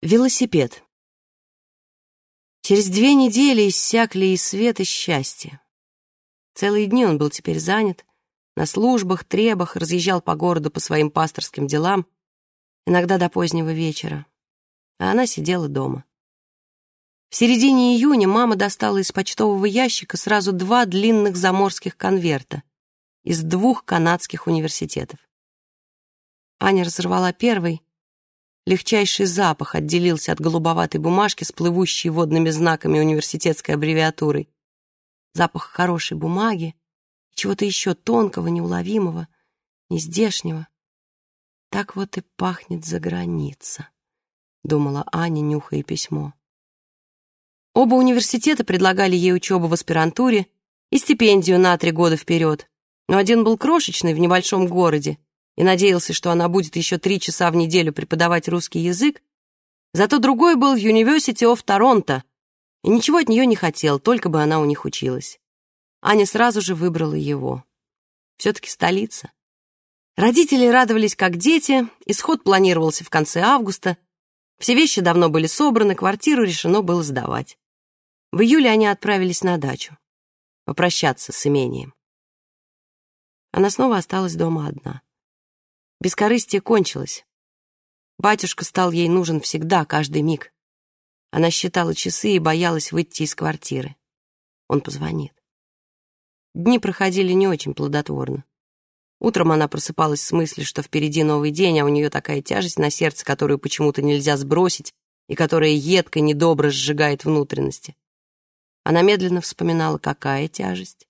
Велосипед. Через две недели иссякли и свет, и счастье. Целые дни он был теперь занят, на службах, требах, разъезжал по городу по своим пасторским делам, иногда до позднего вечера, а она сидела дома. В середине июня мама достала из почтового ящика сразу два длинных заморских конверта из двух канадских университетов. Аня разорвала первый — Легчайший запах отделился от голубоватой бумажки с плывущей водными знаками университетской аббревиатурой. Запах хорошей бумаги, чего-то еще тонкого, неуловимого, нездешнего. Так вот и пахнет за граница, думала Аня, нюхая письмо. Оба университета предлагали ей учебу в аспирантуре и стипендию на три года вперед, но один был крошечный в небольшом городе, и надеялся, что она будет еще три часа в неделю преподавать русский язык, зато другой был University of Toronto, и ничего от нее не хотел, только бы она у них училась. Аня сразу же выбрала его. Все-таки столица. Родители радовались как дети, исход планировался в конце августа, все вещи давно были собраны, квартиру решено было сдавать. В июле они отправились на дачу, попрощаться с имением. Она снова осталась дома одна. Бескорыстие кончилось. Батюшка стал ей нужен всегда, каждый миг. Она считала часы и боялась выйти из квартиры. Он позвонит. Дни проходили не очень плодотворно. Утром она просыпалась с мыслью, что впереди новый день, а у нее такая тяжесть на сердце, которую почему-то нельзя сбросить и которая едко, недобро сжигает внутренности. Она медленно вспоминала, какая тяжесть.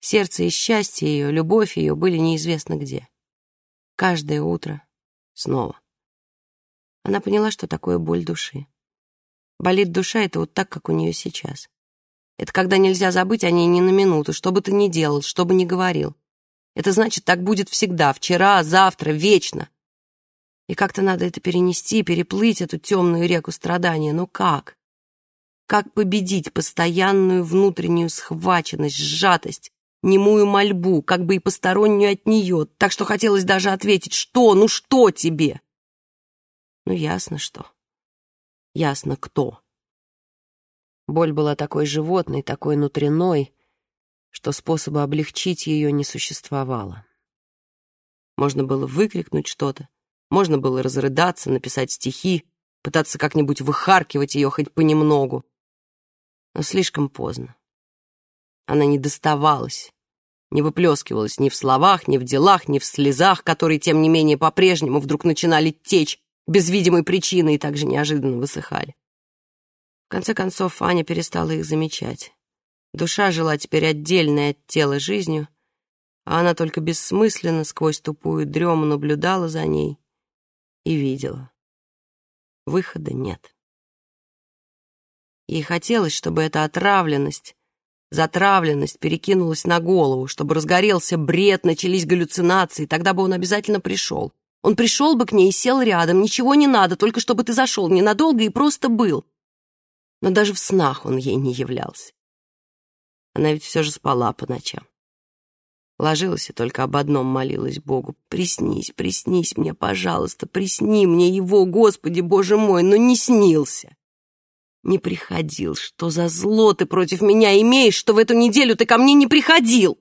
Сердце и счастье ее, любовь ее были неизвестно где. Каждое утро. Снова. Она поняла, что такое боль души. Болит душа — это вот так, как у нее сейчас. Это когда нельзя забыть о ней ни на минуту, что бы ты ни делал, что бы ни говорил. Это значит, так будет всегда, вчера, завтра, вечно. И как-то надо это перенести, переплыть эту темную реку страдания. Но как? Как победить постоянную внутреннюю схваченность, сжатость, немую мольбу, как бы и постороннюю от нее, так что хотелось даже ответить «Что? Ну что тебе?» Ну, ясно что. Ясно кто. Боль была такой животной, такой внутренной, что способа облегчить ее не существовало. Можно было выкрикнуть что-то, можно было разрыдаться, написать стихи, пытаться как-нибудь выхаркивать ее хоть понемногу. Но слишком поздно. Она не доставалась, не выплескивалась ни в словах, ни в делах, ни в слезах, которые, тем не менее, по-прежнему вдруг начинали течь без видимой причины и также неожиданно высыхали. В конце концов, Аня перестала их замечать. Душа жила теперь отдельной от тела жизнью, а она только бессмысленно сквозь тупую дрему наблюдала за ней и видела. Выхода нет. Ей хотелось, чтобы эта отравленность Затравленность перекинулась на голову, чтобы разгорелся бред, начались галлюцинации, тогда бы он обязательно пришел. Он пришел бы к ней и сел рядом, ничего не надо, только чтобы ты зашел ненадолго и просто был. Но даже в снах он ей не являлся. Она ведь все же спала по ночам. Ложилась и только об одном молилась Богу. «Приснись, приснись мне, пожалуйста, присни мне его, Господи, Боже мой, но не снился!» Не приходил. Что за зло ты против меня имеешь, что в эту неделю ты ко мне не приходил?»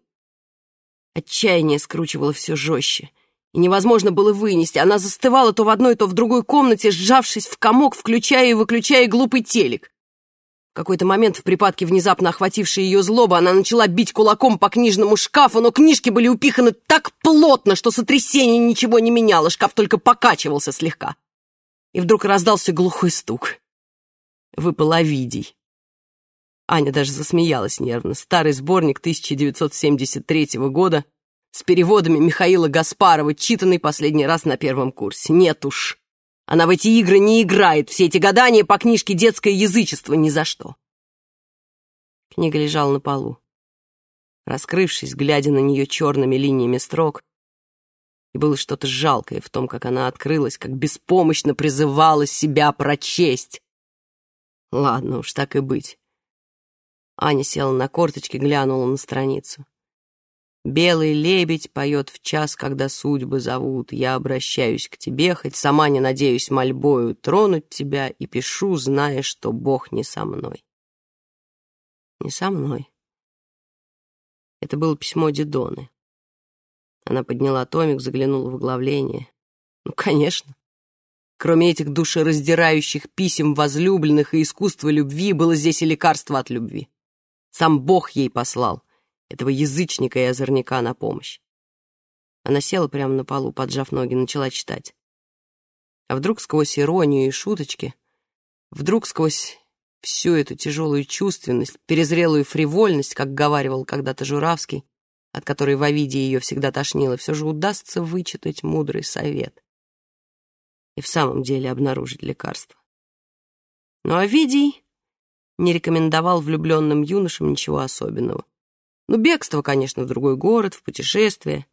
Отчаяние скручивало все жестче, и невозможно было вынести. Она застывала то в одной, то в другой комнате, сжавшись в комок, включая и выключая глупый телек. В какой-то момент в припадке внезапно охватившей ее злоба она начала бить кулаком по книжному шкафу, но книжки были упиханы так плотно, что сотрясение ничего не меняло, шкаф только покачивался слегка. И вдруг раздался глухой стук выпал Овидий. Аня даже засмеялась нервно. Старый сборник 1973 года с переводами Михаила Гаспарова, читанный последний раз на первом курсе. Нет уж. Она в эти игры не играет. Все эти гадания по книжке «Детское язычество» ни за что. Книга лежала на полу, раскрывшись, глядя на нее черными линиями строк. И было что-то жалкое в том, как она открылась, как беспомощно призывала себя прочесть. Ладно уж, так и быть. Аня села на корточки, глянула на страницу. Белый лебедь поет в час, когда судьбы зовут. Я обращаюсь к тебе, хоть сама не надеюсь мольбою тронуть тебя, и пишу, зная, что Бог не со мной. Не со мной. Это было письмо Дидоны. Она подняла томик, заглянула в оглавление. Ну, конечно. Кроме этих душераздирающих писем возлюбленных и искусства любви, было здесь и лекарство от любви. Сам Бог ей послал этого язычника и озорника на помощь. Она села прямо на полу, поджав ноги, начала читать. А вдруг сквозь иронию и шуточки, вдруг сквозь всю эту тяжелую чувственность, перезрелую фривольность, как говаривал когда-то Журавский, от которой в Овиде ее всегда тошнило, все же удастся вычитать мудрый совет и в самом деле обнаружить лекарство. Но Овидий не рекомендовал влюбленным юношам ничего особенного. Ну, бегство, конечно, в другой город, в путешествие.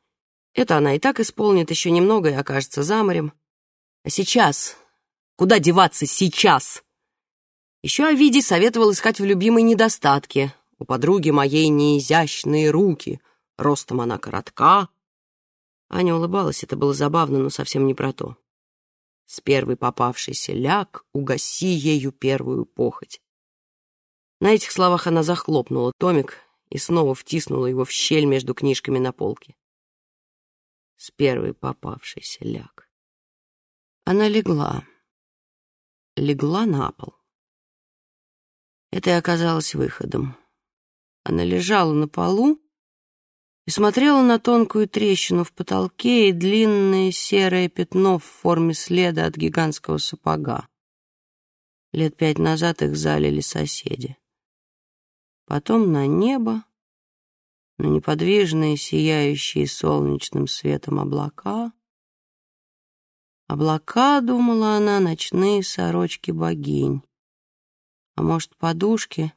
Это она и так исполнит еще немного и окажется за морем. А сейчас? Куда деваться сейчас? Еще Овидий советовал искать в любимой недостатки. У подруги моей неизящные руки. Ростом она коротка. Аня улыбалась, это было забавно, но совсем не про то. С первой попавшейся ляг угаси ею первую похоть. На этих словах она захлопнула томик и снова втиснула его в щель между книжками на полке. С первой попавшейся ляг. Она легла. Легла на пол. Это и оказалось выходом. Она лежала на полу и смотрела на тонкую трещину в потолке и длинное серое пятно в форме следа от гигантского сапога. Лет пять назад их залили соседи потом на небо, на неподвижные, сияющие солнечным светом облака. Облака, думала она, ночные сорочки богинь. А может, подушки?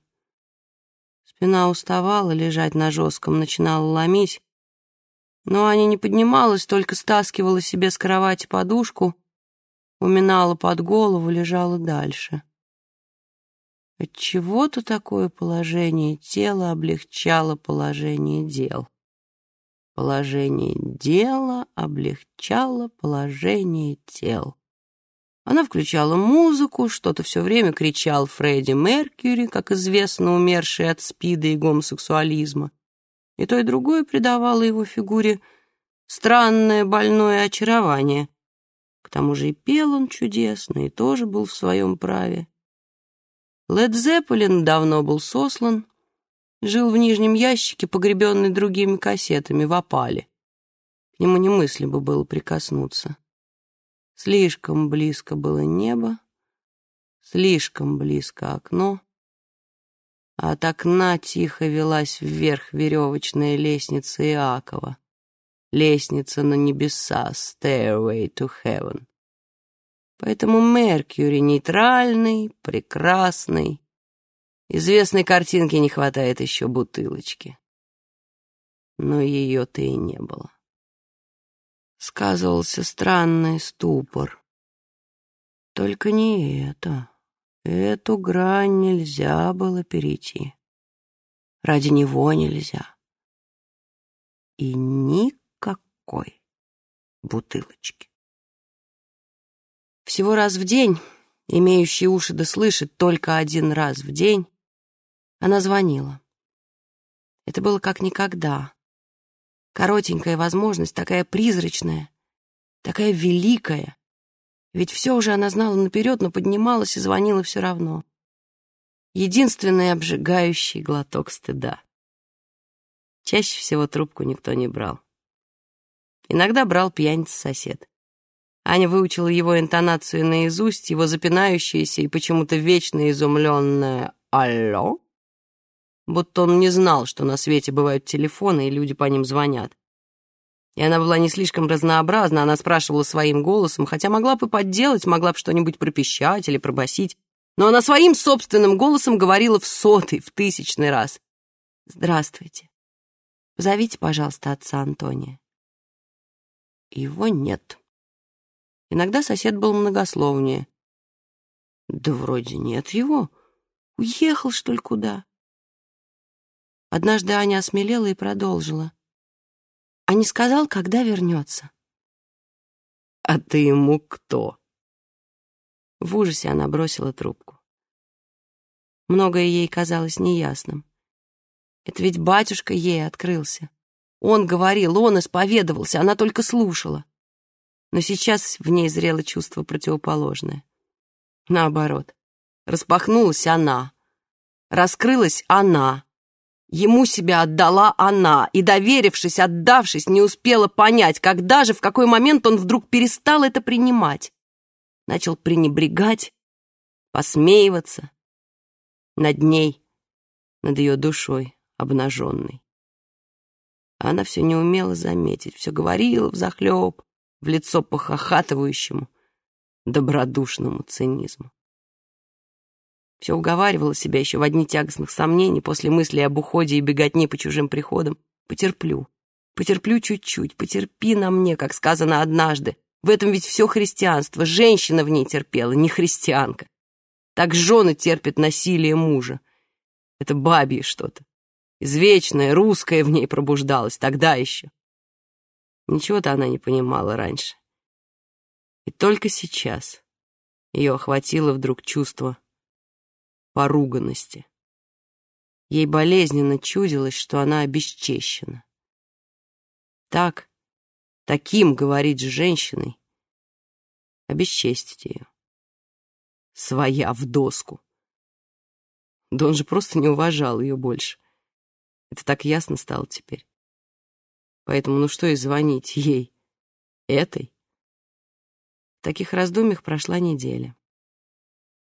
Спина уставала лежать на жестком, начинала ломить. Но Аня не поднималась, только стаскивала себе с кровати подушку, уминала под голову, лежала дальше. Отчего-то такое положение тела облегчало положение дел. Положение дела облегчало положение тел. Она включала музыку, что-то все время кричал Фредди Меркьюри, как известно, умерший от спида и гомосексуализма. И то и другое придавало его фигуре странное больное очарование. К тому же и пел он чудесно, и тоже был в своем праве. Лед Зеппелин давно был сослан, жил в нижнем ящике, погребенный другими кассетами, в опале. К нему немыслимо было прикоснуться. Слишком близко было небо, слишком близко окно, а от окна тихо велась вверх веревочная лестница Иакова. Лестница на небеса, stairway to heaven. Поэтому Меркьюри нейтральный, прекрасный. Известной картинки не хватает еще бутылочки. Но ее-то и не было. Сказывался странный ступор. Только не это. Эту грань нельзя было перейти. Ради него нельзя. И никакой бутылочки. Всего раз в день, имеющий уши да слышит только один раз в день, она звонила. Это было как никогда. Коротенькая возможность, такая призрачная, такая великая. Ведь все уже она знала наперед, но поднималась и звонила все равно. Единственный обжигающий глоток стыда. Чаще всего трубку никто не брал. Иногда брал пьяница-сосед. Аня выучила его интонацию наизусть, его запинающееся и почему-то вечно изумленное «Алло?» Будто он не знал, что на свете бывают телефоны, и люди по ним звонят. И она была не слишком разнообразна, она спрашивала своим голосом, хотя могла бы подделать, могла бы что-нибудь пропищать или пробасить, но она своим собственным голосом говорила в сотый, в тысячный раз. «Здравствуйте. Позовите, пожалуйста, отца Антония». Его нет. Иногда сосед был многословнее. Да вроде нет его. Уехал, что ли, куда? Однажды Аня осмелела и продолжила. а не сказал, когда вернется. «А ты ему кто?» В ужасе она бросила трубку. Многое ей казалось неясным. Это ведь батюшка ей открылся. Он говорил, он исповедовался, она только слушала. Но сейчас в ней зрело чувство противоположное. Наоборот, распахнулась она, раскрылась она, Ему себя отдала она, и, доверившись, отдавшись, не успела понять, когда же, в какой момент он вдруг перестал это принимать. Начал пренебрегать, посмеиваться над ней, над ее душой обнаженной. она все не умела заметить, все говорила взахлеб, в лицо похохатывающему, добродушному цинизму. Все уговаривала себя еще в одни тягостных сомнений после мысли об уходе и беготне по чужим приходам. Потерплю. Потерплю чуть-чуть. Потерпи на мне, как сказано однажды. В этом ведь все христианство. Женщина в ней терпела, не христианка. Так жены терпят насилие мужа. Это бабье что-то. Извечное, русское в ней пробуждалось тогда еще. Ничего-то она не понимала раньше. И только сейчас ее охватило вдруг чувство поруганности. Ей болезненно чудилось, что она обесчещена. Так, таким говорить с женщиной, обесчестить ее. Своя в доску. Да он же просто не уважал ее больше. Это так ясно стало теперь. Поэтому ну что и звонить ей, этой? В таких раздумьях прошла неделя.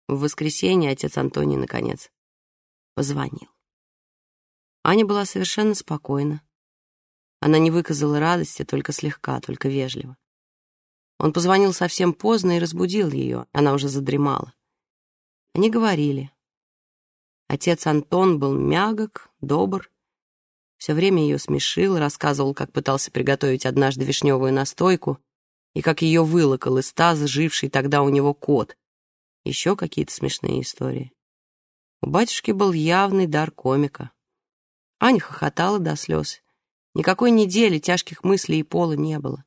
В воскресенье отец Антоний, наконец, позвонил. Аня была совершенно спокойна. Она не выказала радости, только слегка, только вежливо. Он позвонил совсем поздно и разбудил ее, она уже задремала. Они говорили. Отец Антон был мягок, добр, все время ее смешил, рассказывал, как пытался приготовить однажды вишневую настойку и как ее вылокал из таза, живший тогда у него кот, еще какие-то смешные истории. У батюшки был явный дар комика. Аня хохотала до слез. Никакой недели тяжких мыслей и пола не было.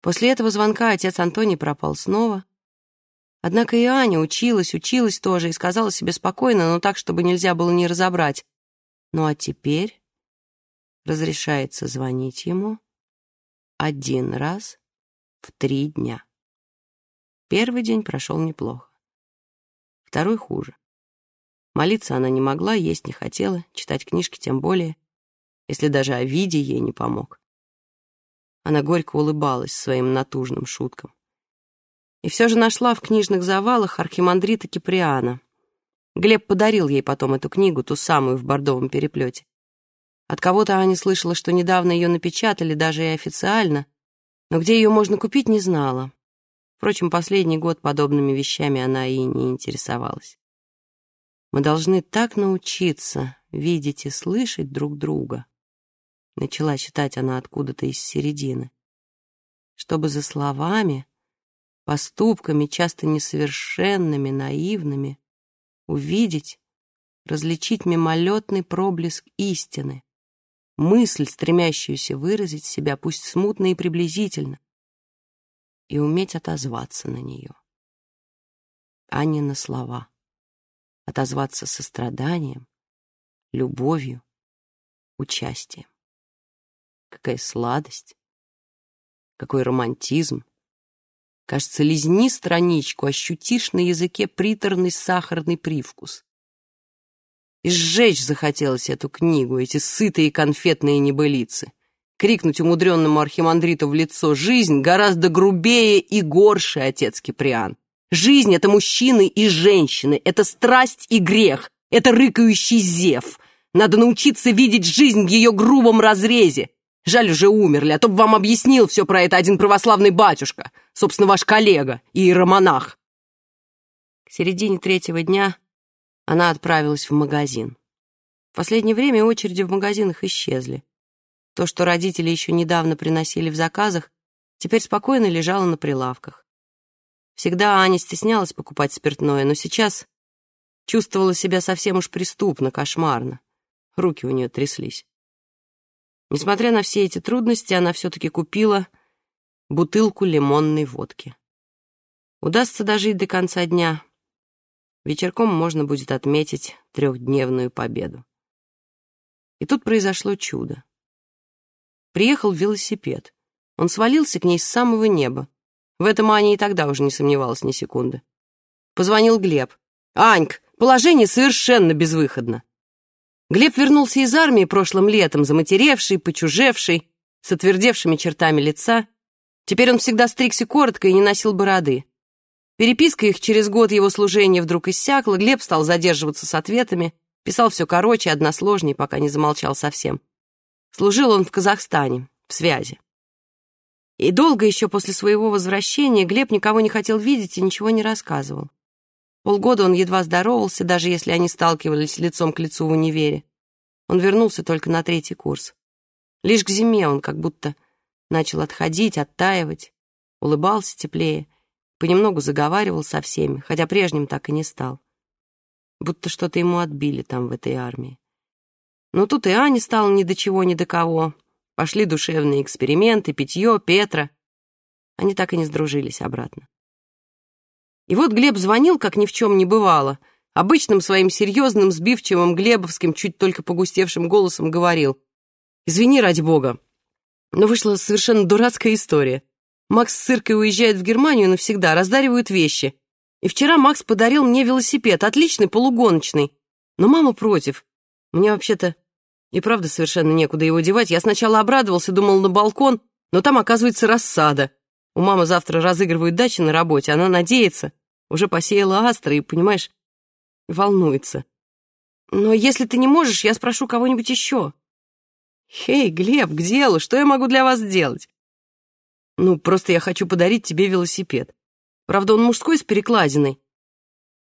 После этого звонка отец Антоний пропал снова. Однако и Аня училась, училась тоже и сказала себе спокойно, но так, чтобы нельзя было не разобрать. Ну а теперь разрешается звонить ему один раз в три дня. Первый день прошел неплохо. Второй хуже. Молиться она не могла, есть не хотела, читать книжки тем более, если даже о виде ей не помог. Она горько улыбалась своим натужным шуткам. И все же нашла в книжных завалах архимандрита Киприана. Глеб подарил ей потом эту книгу, ту самую в бордовом переплете. От кого-то Аня слышала, что недавно ее напечатали, даже и официально, но где ее можно купить, не знала. Впрочем, последний год подобными вещами она и не интересовалась. Мы должны так научиться видеть и слышать друг друга, начала читать она откуда-то из середины, чтобы за словами, поступками, часто несовершенными, наивными, увидеть, различить мимолетный проблеск истины, мысль, стремящуюся выразить себя, пусть смутно и приблизительно, и уметь отозваться на нее, а не на слова. Отозваться состраданием, любовью, участием. Какая сладость, какой романтизм. Кажется, лизни страничку, ощутишь на языке приторный сахарный привкус. И сжечь захотелось эту книгу, эти сытые конфетные небылицы крикнуть умудренному архимандриту в лицо «Жизнь гораздо грубее и горше, отец Киприан! Жизнь — это мужчины и женщины, это страсть и грех, это рыкающий зев. Надо научиться видеть жизнь в ее грубом разрезе. Жаль, уже умерли, а то бы вам объяснил все про это один православный батюшка, собственно, ваш коллега, иеромонах». К середине третьего дня она отправилась в магазин. В последнее время очереди в магазинах исчезли. То, что родители еще недавно приносили в заказах, теперь спокойно лежало на прилавках. Всегда Аня стеснялась покупать спиртное, но сейчас чувствовала себя совсем уж преступно, кошмарно. Руки у нее тряслись. Несмотря на все эти трудности, она все-таки купила бутылку лимонной водки. Удастся дожить до конца дня. Вечерком можно будет отметить трехдневную победу. И тут произошло чудо. Приехал велосипед. Он свалился к ней с самого неба. В этом Аня и тогда уже не сомневалась ни секунды. Позвонил Глеб. «Аньк, положение совершенно безвыходно». Глеб вернулся из армии прошлым летом, заматеревший, почужевший, с отвердевшими чертами лица. Теперь он всегда стригся коротко и не носил бороды. Переписка их через год его служения вдруг иссякла, Глеб стал задерживаться с ответами, писал все короче, односложней, пока не замолчал совсем. Служил он в Казахстане, в связи. И долго еще после своего возвращения Глеб никого не хотел видеть и ничего не рассказывал. Полгода он едва здоровался, даже если они сталкивались лицом к лицу в универе. Он вернулся только на третий курс. Лишь к зиме он как будто начал отходить, оттаивать, улыбался теплее, понемногу заговаривал со всеми, хотя прежним так и не стал. Будто что-то ему отбили там, в этой армии. Но тут и Аня стала ни до чего, ни до кого. Пошли душевные эксперименты, питье, Петра. Они так и не сдружились обратно. И вот Глеб звонил, как ни в чем не бывало. Обычным своим серьезным, сбивчивым, глебовским, чуть только погустевшим голосом говорил. «Извини, ради бога, но вышла совершенно дурацкая история. Макс с Циркой уезжает в Германию навсегда, раздаривают вещи. И вчера Макс подарил мне велосипед, отличный, полугоночный. Но мама против. Мне вообще-то и правда совершенно некуда его девать. Я сначала обрадовался, думал на балкон, но там, оказывается, рассада. У мамы завтра разыгрывают дачи на работе, она надеется. Уже посеяла астры и, понимаешь, волнуется. Но если ты не можешь, я спрошу кого-нибудь еще. Хей, Глеб, к делу, что я могу для вас сделать? Ну, просто я хочу подарить тебе велосипед. Правда, он мужской с перекладиной.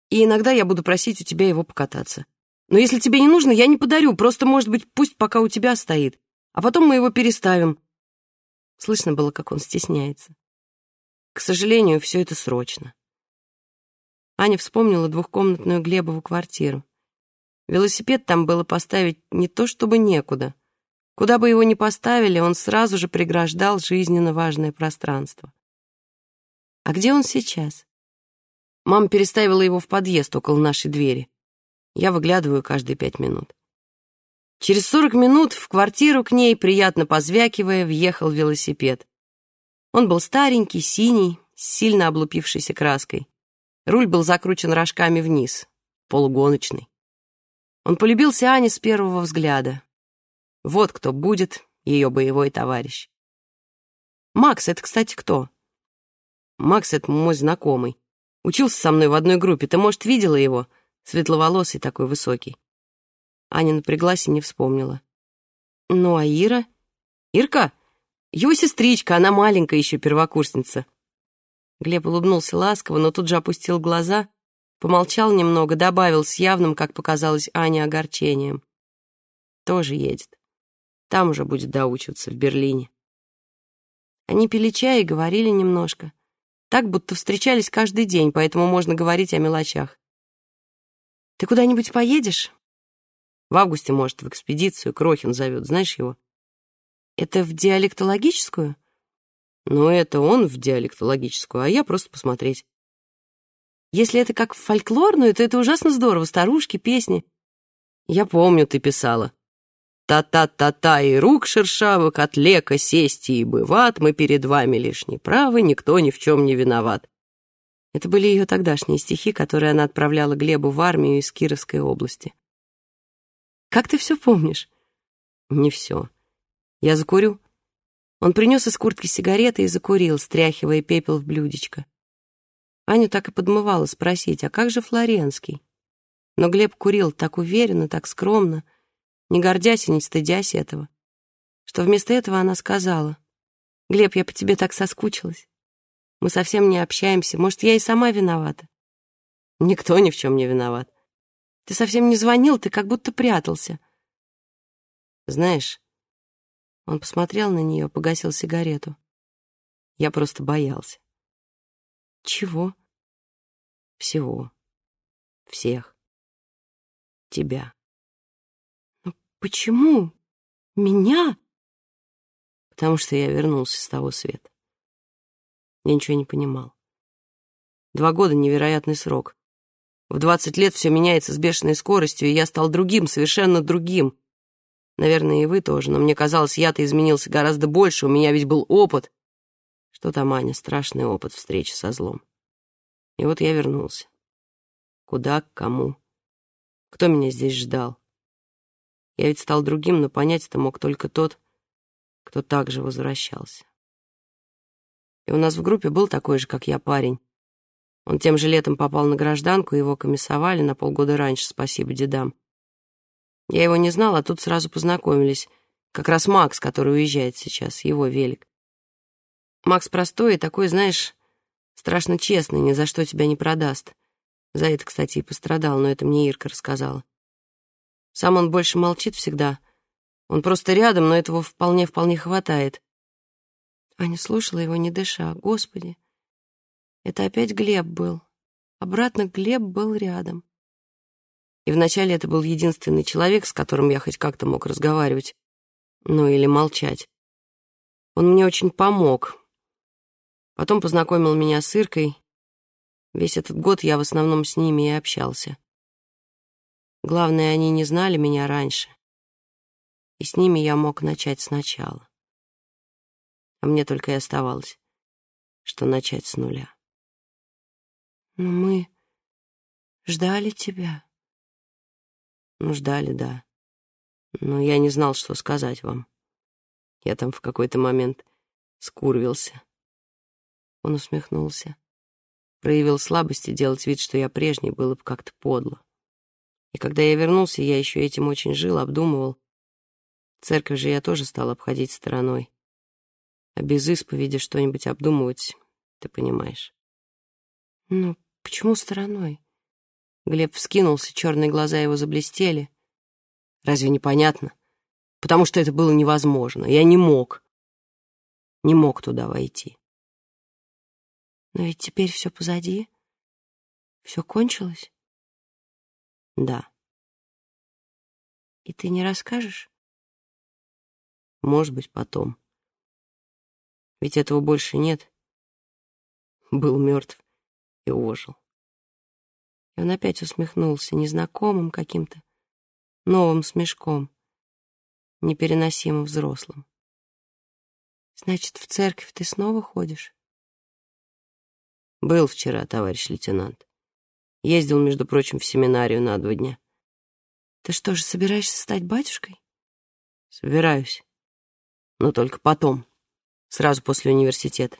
И иногда я буду просить у тебя его покататься. Но если тебе не нужно, я не подарю, просто, может быть, пусть пока у тебя стоит. А потом мы его переставим. Слышно было, как он стесняется. К сожалению, все это срочно. Аня вспомнила двухкомнатную Глебову квартиру. Велосипед там было поставить не то чтобы некуда. Куда бы его ни поставили, он сразу же преграждал жизненно важное пространство. А где он сейчас? Мама переставила его в подъезд около нашей двери. Я выглядываю каждые пять минут. Через сорок минут в квартиру к ней, приятно позвякивая, въехал велосипед. Он был старенький, синий, с сильно облупившейся краской. Руль был закручен рожками вниз, полугоночный. Он полюбился Ане с первого взгляда. Вот кто будет ее боевой товарищ. Макс — это, кстати, кто? Макс — это мой знакомый. Учился со мной в одной группе. Ты, может, видела его? — светловолосый такой высокий. Аня напряглась и не вспомнила. Ну, а Ира? Ирка? Его сестричка, она маленькая еще первокурсница. Глеб улыбнулся ласково, но тут же опустил глаза, помолчал немного, добавил с явным, как показалось Ане, огорчением. Тоже едет. Там уже будет доучиваться, в Берлине. Они пили чай и говорили немножко. Так, будто встречались каждый день, поэтому можно говорить о мелочах. Ты куда-нибудь поедешь? В августе, может, в экспедицию. Крохин зовет, знаешь его? Это в диалектологическую? Ну, это он в диалектологическую, а я просто посмотреть. Если это как в фольклорную, то это ужасно здорово. Старушки, песни. Я помню, ты писала. Та-та-та-та и рук шершавых от лека сесть и быват, мы перед вами лишь неправы, никто ни в чем не виноват. Это были ее тогдашние стихи, которые она отправляла Глебу в армию из Кировской области. «Как ты все помнишь?» «Не все. Я закурю». Он принес из куртки сигареты и закурил, стряхивая пепел в блюдечко. Аню так и подмывала спросить, а как же Флоренский? Но Глеб курил так уверенно, так скромно, не гордясь и не стыдясь этого, что вместо этого она сказала, «Глеб, я по тебе так соскучилась». Мы совсем не общаемся. Может, я и сама виновата? Никто ни в чем не виноват. Ты совсем не звонил, ты как будто прятался. Знаешь, он посмотрел на нее, погасил сигарету. Я просто боялся. Чего? Всего. Всех. Тебя. Но почему? Меня? Потому что я вернулся с того света. Я ничего не понимал. Два года — невероятный срок. В двадцать лет все меняется с бешеной скоростью, и я стал другим, совершенно другим. Наверное, и вы тоже, но мне казалось, я-то изменился гораздо больше, у меня ведь был опыт. Что там, Аня, страшный опыт встречи со злом. И вот я вернулся. Куда, к кому? Кто меня здесь ждал? Я ведь стал другим, но понять это мог только тот, кто также возвращался. И у нас в группе был такой же, как я, парень. Он тем же летом попал на гражданку, его комиссовали на полгода раньше, спасибо дедам. Я его не знал, а тут сразу познакомились. Как раз Макс, который уезжает сейчас, его велик. Макс простой и такой, знаешь, страшно честный, ни за что тебя не продаст. За это, кстати, и пострадал, но это мне Ирка рассказала. Сам он больше молчит всегда. Он просто рядом, но этого вполне-вполне хватает. Аня слушала его, не дыша. Господи, это опять Глеб был. Обратно Глеб был рядом. И вначале это был единственный человек, с которым я хоть как-то мог разговаривать. Ну, или молчать. Он мне очень помог. Потом познакомил меня с Иркой. Весь этот год я в основном с ними и общался. Главное, они не знали меня раньше. И с ними я мог начать сначала. А мне только и оставалось, что начать с нуля. Но мы ждали тебя. Ну, ждали, да. Но я не знал, что сказать вам. Я там в какой-то момент скурвился. Он усмехнулся. Проявил слабость и делать вид, что я прежний, было бы как-то подло. И когда я вернулся, я еще этим очень жил, обдумывал. Церковь же я тоже стал обходить стороной. А без исповеди что-нибудь обдумывать, ты понимаешь. Ну, почему стороной? Глеб вскинулся, черные глаза его заблестели. Разве непонятно? Потому что это было невозможно. Я не мог. Не мог туда войти. Но ведь теперь все позади. Все кончилось. Да. И ты не расскажешь? Может быть, потом. Ведь этого больше нет. Был мертв и ожил. И он опять усмехнулся незнакомым каким-то новым смешком, непереносимо взрослым. Значит, в церковь ты снова ходишь? Был вчера, товарищ лейтенант. Ездил, между прочим, в семинарию на два дня. Ты что же, собираешься стать батюшкой? Собираюсь. Но только потом, сразу после университета.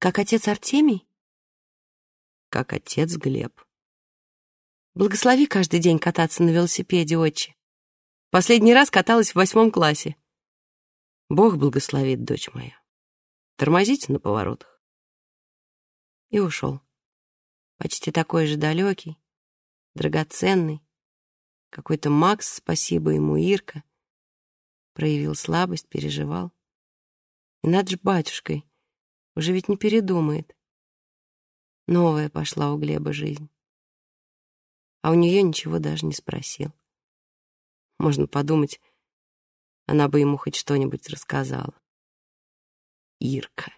Как отец Артемий? Как отец Глеб. Благослови каждый день кататься на велосипеде, отче. Последний раз каталась в восьмом классе. Бог благословит, дочь моя. Тормозите на поворотах. И ушел почти такой же далекий, драгоценный. Какой-то Макс, спасибо ему, Ирка. Проявил слабость, переживал. И над ж батюшкой, уже ведь не передумает. Новая пошла у Глеба жизнь. А у нее ничего даже не спросил. Можно подумать, она бы ему хоть что-нибудь рассказала. Ирка.